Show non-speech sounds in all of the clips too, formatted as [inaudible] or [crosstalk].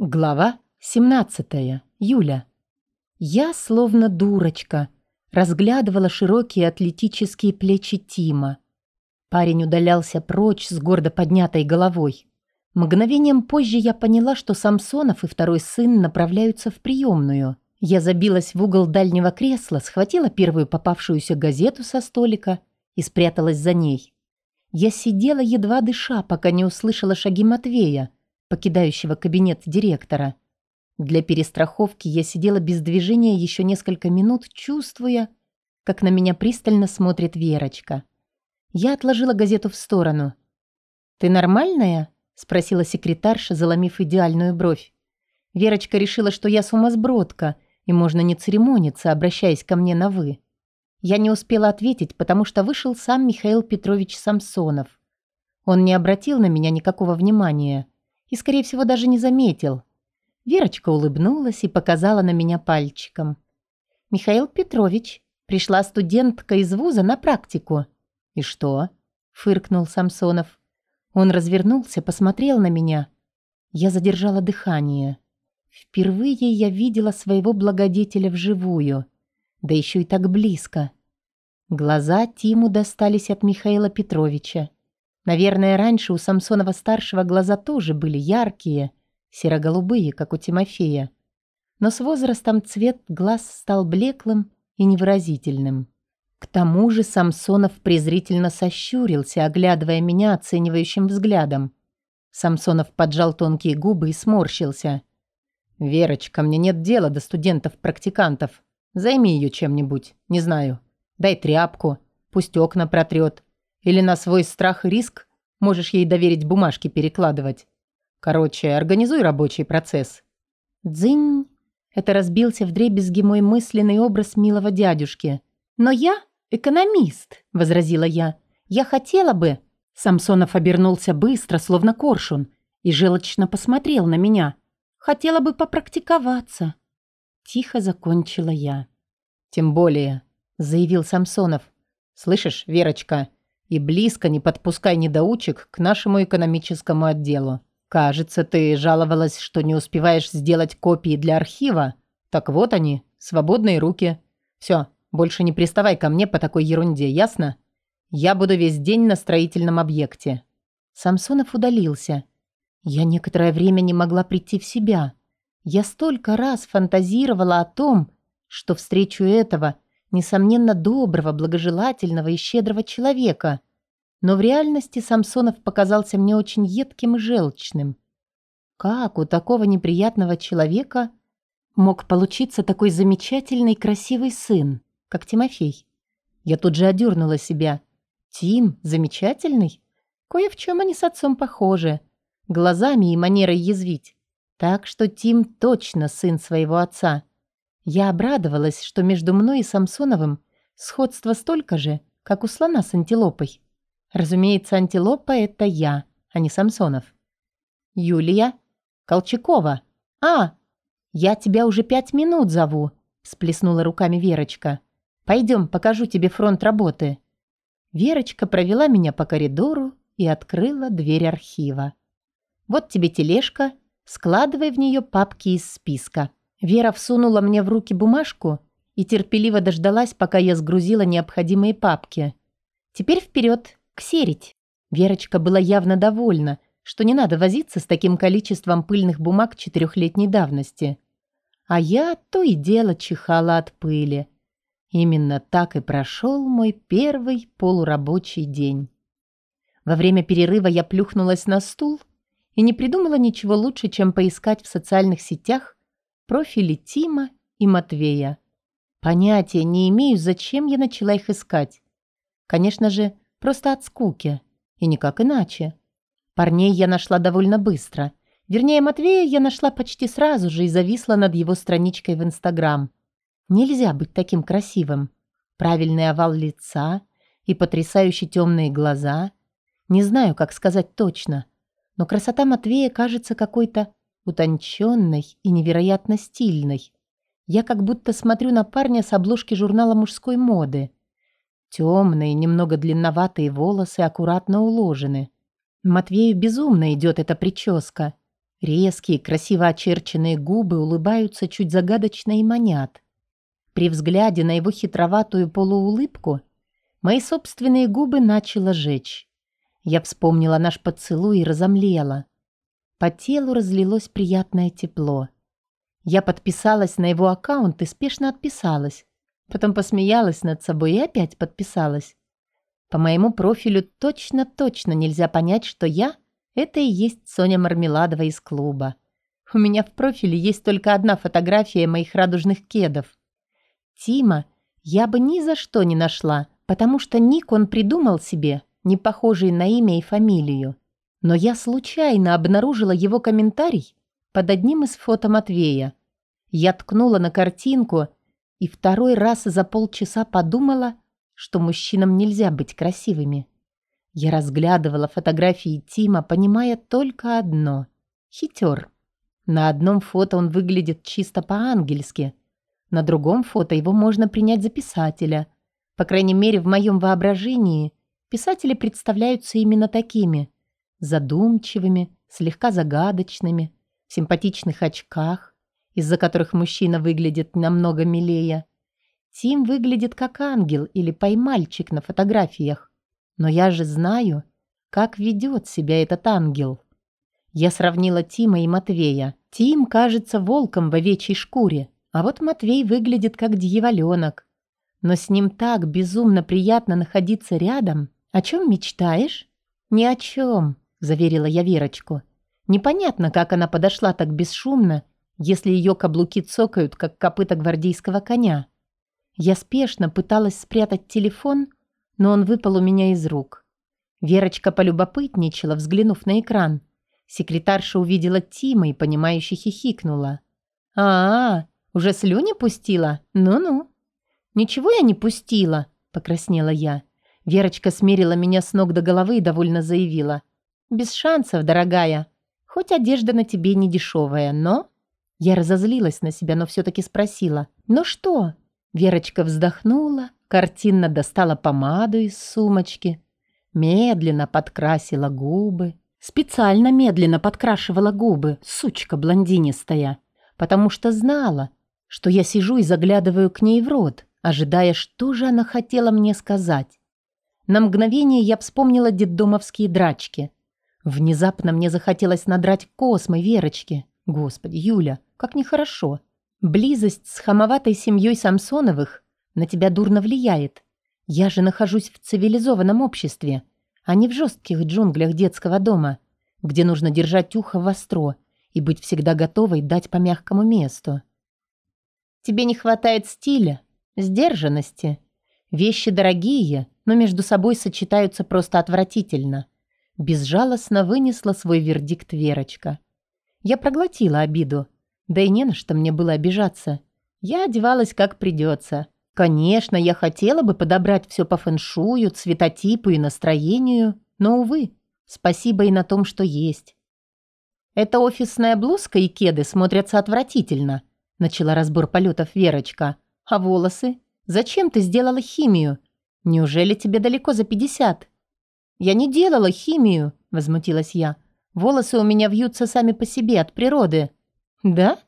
Глава 17. Юля. Я, словно дурочка, разглядывала широкие атлетические плечи Тима. Парень удалялся прочь с гордо поднятой головой. Мгновением позже я поняла, что Самсонов и второй сын направляются в приемную. Я забилась в угол дальнего кресла, схватила первую попавшуюся газету со столика и спряталась за ней. Я сидела, едва дыша, пока не услышала шаги Матвея – покидающего кабинет директора. Для перестраховки я сидела без движения еще несколько минут, чувствуя, как на меня пристально смотрит Верочка. Я отложила газету в сторону. «Ты нормальная?» — спросила секретарша, заломив идеальную бровь. Верочка решила, что я сумасбродка, и можно не церемониться, обращаясь ко мне на «вы». Я не успела ответить, потому что вышел сам Михаил Петрович Самсонов. Он не обратил на меня никакого внимания — и, скорее всего, даже не заметил. Верочка улыбнулась и показала на меня пальчиком. «Михаил Петрович, пришла студентка из вуза на практику». «И что?» — фыркнул Самсонов. Он развернулся, посмотрел на меня. Я задержала дыхание. Впервые я видела своего благодетеля вживую, да еще и так близко. Глаза Тиму достались от Михаила Петровича. Наверное, раньше у Самсонова-старшего глаза тоже были яркие, серо-голубые, как у Тимофея. Но с возрастом цвет глаз стал блеклым и невыразительным. К тому же Самсонов презрительно сощурился, оглядывая меня оценивающим взглядом. Самсонов поджал тонкие губы и сморщился. «Верочка, мне нет дела до студентов-практикантов. Займи ее чем-нибудь, не знаю. Дай тряпку, пусть окна протрет. Или на свой страх и риск можешь ей доверить бумажки перекладывать. Короче, организуй рабочий процесс». «Дзынь!» Это разбился в дребезги мой мысленный образ милого дядюшки. «Но я экономист», — возразила я. «Я хотела бы...» Самсонов обернулся быстро, словно коршун, и желчно посмотрел на меня. «Хотела бы попрактиковаться». Тихо закончила я. «Тем более», — заявил Самсонов. «Слышишь, Верочка, и близко не подпускай недоучек к нашему экономическому отделу. Кажется, ты жаловалась, что не успеваешь сделать копии для архива. Так вот они, свободные руки. Все, больше не приставай ко мне по такой ерунде, ясно? Я буду весь день на строительном объекте». Самсонов удалился. Я некоторое время не могла прийти в себя. Я столько раз фантазировала о том, что встречу этого – несомненно, доброго, благожелательного и щедрого человека. Но в реальности Самсонов показался мне очень едким и желчным. Как у такого неприятного человека мог получиться такой замечательный красивый сын, как Тимофей? Я тут же одернула себя. Тим замечательный? Кое в чем они с отцом похожи. Глазами и манерой язвить. Так что Тим точно сын своего отца. Я обрадовалась, что между мной и Самсоновым сходство столько же, как у слона с антилопой. Разумеется, антилопа — это я, а не Самсонов. «Юлия? Колчакова? А, я тебя уже пять минут зову», — сплеснула руками Верочка. «Пойдем, покажу тебе фронт работы». Верочка провела меня по коридору и открыла дверь архива. «Вот тебе тележка, складывай в нее папки из списка. Вера всунула мне в руки бумажку и терпеливо дождалась, пока я сгрузила необходимые папки. Теперь вперед, ксерить. Верочка была явно довольна, что не надо возиться с таким количеством пыльных бумаг четырехлетней давности. А я то и дело чихала от пыли. Именно так и прошел мой первый полурабочий день. Во время перерыва я плюхнулась на стул и не придумала ничего лучше, чем поискать в социальных сетях профили Тима и Матвея. Понятия не имею, зачем я начала их искать. Конечно же, просто от скуки. И никак иначе. Парней я нашла довольно быстро. Вернее, Матвея я нашла почти сразу же и зависла над его страничкой в Инстаграм. Нельзя быть таким красивым. Правильный овал лица и потрясающе темные глаза. Не знаю, как сказать точно. Но красота Матвея кажется какой-то утонченной и невероятно стильной. Я как будто смотрю на парня с обложки журнала мужской моды. Темные, немного длинноватые волосы аккуратно уложены. Матвею безумно идет эта прическа. Резкие, красиво очерченные губы улыбаются чуть загадочно и манят. При взгляде на его хитроватую полуулыбку мои собственные губы начало жечь. Я вспомнила наш поцелуй и разомлела. По телу разлилось приятное тепло. Я подписалась на его аккаунт и спешно отписалась. Потом посмеялась над собой и опять подписалась. По моему профилю точно-точно нельзя понять, что я — это и есть Соня Мармеладова из клуба. У меня в профиле есть только одна фотография моих радужных кедов. Тима я бы ни за что не нашла, потому что ник он придумал себе, не похожий на имя и фамилию. Но я случайно обнаружила его комментарий под одним из фото Матвея. Я ткнула на картинку и второй раз за полчаса подумала, что мужчинам нельзя быть красивыми. Я разглядывала фотографии Тима, понимая только одно — хитер. На одном фото он выглядит чисто по-ангельски, на другом фото его можно принять за писателя. По крайней мере, в моем воображении писатели представляются именно такими — задумчивыми, слегка загадочными, в симпатичных очках, из-за которых мужчина выглядит намного милее. Тим выглядит как ангел или поймальчик на фотографиях. Но я же знаю, как ведет себя этот ангел. Я сравнила Тима и Матвея. Тим кажется волком в овечьей шкуре, а вот Матвей выглядит как дьяволенок. Но с ним так безумно приятно находиться рядом. О чем мечтаешь? Ни о чем. — заверила я Верочку. Непонятно, как она подошла так бесшумно, если ее каблуки цокают, как копыта гвардейского коня. Я спешно пыталась спрятать телефон, но он выпал у меня из рук. Верочка полюбопытничала, взглянув на экран. Секретарша увидела Тима и, понимающе хихикнула. «А, -а уже слюни пустила? Ну-ну». «Ничего я не пустила», — покраснела я. Верочка смерила меня с ног до головы и довольно заявила. Без шансов, дорогая. Хоть одежда на тебе не дешевая, но...» Я разозлилась на себя, но все-таки спросила. «Ну что?» Верочка вздохнула, картинно достала помаду из сумочки, медленно подкрасила губы. Специально медленно подкрашивала губы, сучка блондинистая, потому что знала, что я сижу и заглядываю к ней в рот, ожидая, что же она хотела мне сказать. На мгновение я вспомнила детдомовские драчки. Внезапно мне захотелось надрать космы Верочке. Господи, Юля, как нехорошо. Близость с хамоватой семьей Самсоновых на тебя дурно влияет. Я же нахожусь в цивилизованном обществе, а не в жестких джунглях детского дома, где нужно держать ухо востро и быть всегда готовой дать по мягкому месту. Тебе не хватает стиля, сдержанности. Вещи дорогие, но между собой сочетаются просто отвратительно – Безжалостно вынесла свой вердикт Верочка. Я проглотила обиду. Да и не на что мне было обижаться. Я одевалась как придется. Конечно, я хотела бы подобрать все по фэншую, цветотипу и настроению, но, увы, спасибо и на том, что есть. «Эта офисная блузка и кеды смотрятся отвратительно», начала разбор полетов Верочка. «А волосы? Зачем ты сделала химию? Неужели тебе далеко за пятьдесят?» «Я не делала химию», — возмутилась я. «Волосы у меня вьются сами по себе от природы». «Да?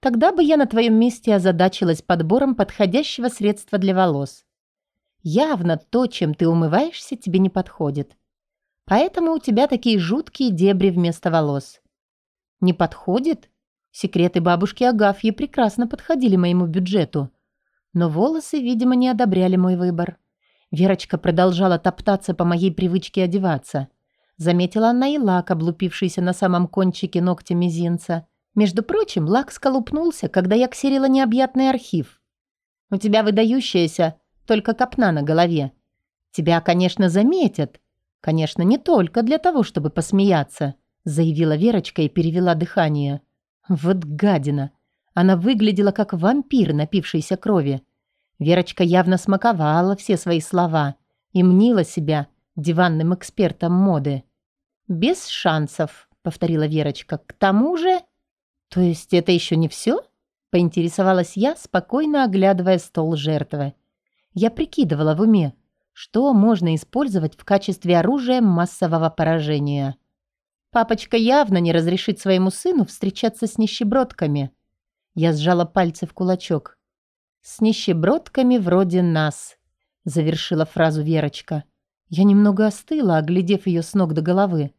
Тогда бы я на твоем месте озадачилась подбором подходящего средства для волос. Явно то, чем ты умываешься, тебе не подходит. Поэтому у тебя такие жуткие дебри вместо волос». «Не подходит?» Секреты бабушки Агафьи прекрасно подходили моему бюджету. Но волосы, видимо, не одобряли мой выбор. Верочка продолжала топтаться по моей привычке одеваться. Заметила она и лак, облупившийся на самом кончике ногтя мизинца. Между прочим, лак сколупнулся, когда я ксерила необъятный архив. «У тебя выдающаяся, только копна на голове. Тебя, конечно, заметят. Конечно, не только для того, чтобы посмеяться», заявила Верочка и перевела дыхание. «Вот гадина! Она выглядела как вампир, напившийся крови. Верочка явно смаковала все свои слова и мнила себя диванным экспертом моды. «Без шансов», — повторила Верочка. «К тому же...» «То есть это еще не все?» — поинтересовалась я, спокойно оглядывая стол жертвы. Я прикидывала в уме, что можно использовать в качестве оружия массового поражения. Папочка явно не разрешит своему сыну встречаться с нищебродками. Я сжала пальцы в кулачок. «С нищебродками вроде нас», — завершила фразу Верочка. Я немного остыла, оглядев ее с ног до головы.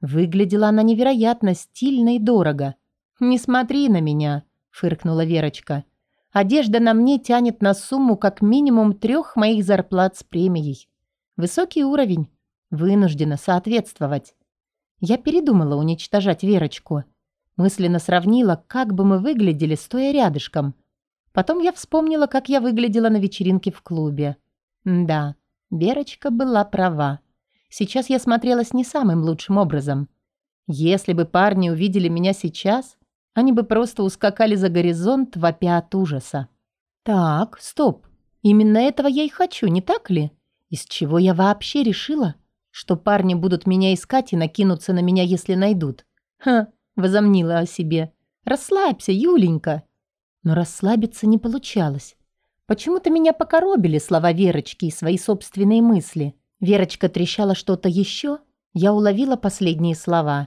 Выглядела она невероятно стильно и дорого. «Не смотри на меня», — фыркнула Верочка. «Одежда на мне тянет на сумму как минимум трех моих зарплат с премией. Высокий уровень. Вынуждена соответствовать». Я передумала уничтожать Верочку. Мысленно сравнила, как бы мы выглядели, стоя рядышком. Потом я вспомнила, как я выглядела на вечеринке в клубе. Да, Верочка была права. Сейчас я смотрелась не самым лучшим образом. Если бы парни увидели меня сейчас, они бы просто ускакали за горизонт, вопя от ужаса. Так, стоп. Именно этого я и хочу, не так ли? Из чего я вообще решила, что парни будут меня искать и накинутся на меня, если найдут? Ха, возомнила о себе. Расслабься, Юленька. Но расслабиться не получалось. Почему-то меня покоробили слова Верочки и свои собственные мысли. Верочка трещала что-то еще. Я уловила последние слова.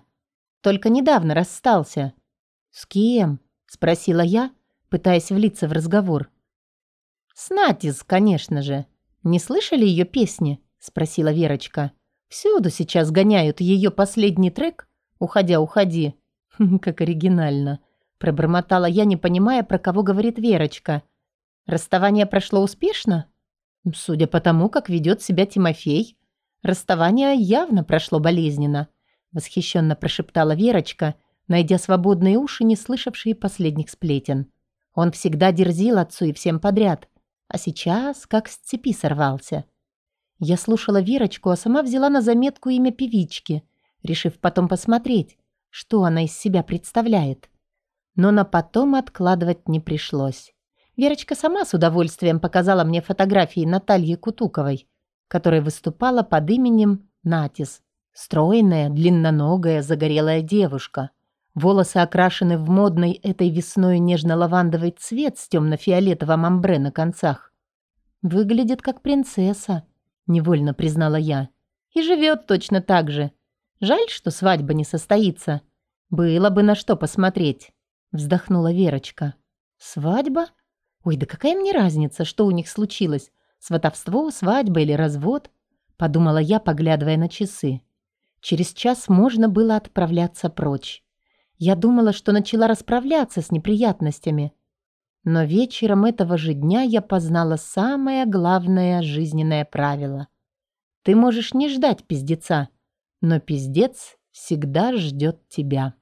Только недавно расстался. «С кем?» – спросила я, пытаясь влиться в разговор. «С Натис, конечно же. Не слышали ее песни?» – спросила Верочка. «Всюду сейчас гоняют ее последний трек. Уходя, уходи». [laughs] «Как оригинально», – пробормотала я, не понимая, про кого говорит Верочка. «Расставание прошло успешно?» Судя по тому, как ведет себя Тимофей, расставание явно прошло болезненно, восхищенно прошептала Верочка, найдя свободные уши, не слышавшие последних сплетен. Он всегда дерзил отцу и всем подряд, а сейчас как с цепи сорвался. Я слушала Верочку, а сама взяла на заметку имя певички, решив потом посмотреть, что она из себя представляет. Но на потом откладывать не пришлось. Верочка сама с удовольствием показала мне фотографии Натальи Кутуковой, которая выступала под именем Натис. Стройная, длинноногая, загорелая девушка. Волосы окрашены в модный этой весной нежно-лавандовый цвет с темно-фиолетовым амбре на концах. «Выглядит как принцесса», — невольно признала я. «И живет точно так же. Жаль, что свадьба не состоится. Было бы на что посмотреть», — вздохнула Верочка. «Свадьба?» Ой, да какая мне разница, что у них случилось? Сватовство, свадьба или развод? Подумала я, поглядывая на часы. Через час можно было отправляться прочь. Я думала, что начала расправляться с неприятностями. Но вечером этого же дня я познала самое главное жизненное правило. Ты можешь не ждать пиздеца, но пиздец всегда ждет тебя.